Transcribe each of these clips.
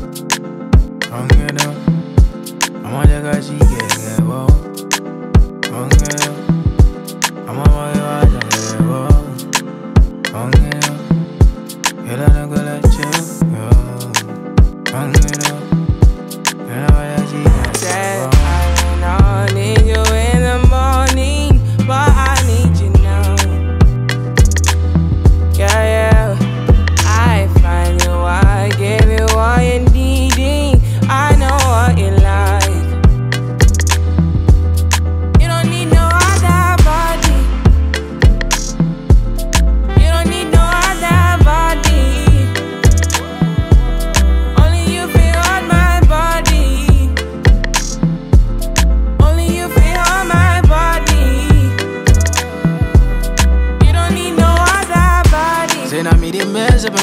Hang it up. I'm on your guy,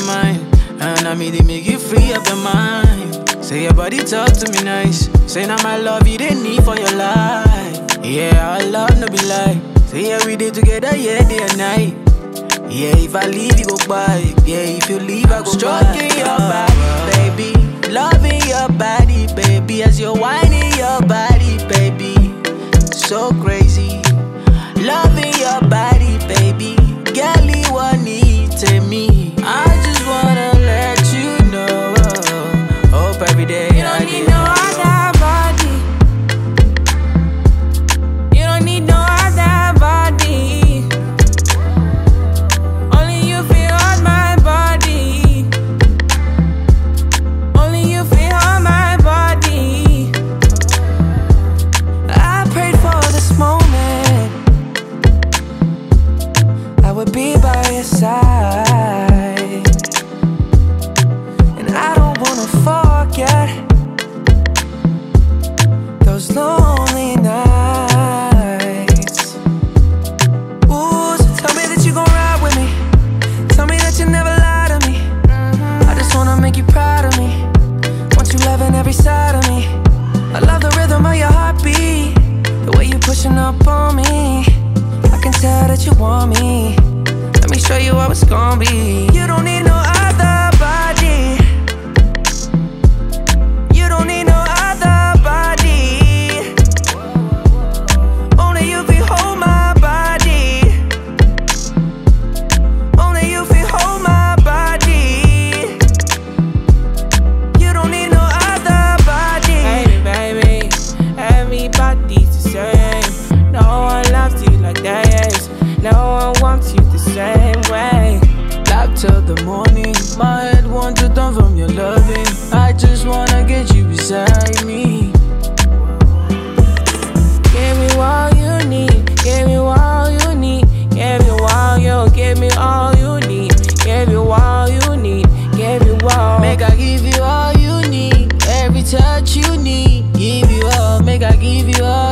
mind. And now me they make you free up your mind. Say your body talk to me nice. Say now my love you they need for your life. Yeah, our love no be lie. Say yeah we did together, yeah, day and night. Yeah, if I leave you go by Yeah, if you leave I go Stroking your body, way up on me. I can tell that you want me. Let me show you how it's gonna be. You don't need no wants you the same way. Love till the morning. My head wants to turn from your loving. I just wanna get you beside me. Give me all you need. Give me all you need. Give me all you. Give me all you need. Give you all you need. Give you all. Make I give you all you need. Every touch you need. Give you all. Make I give you all.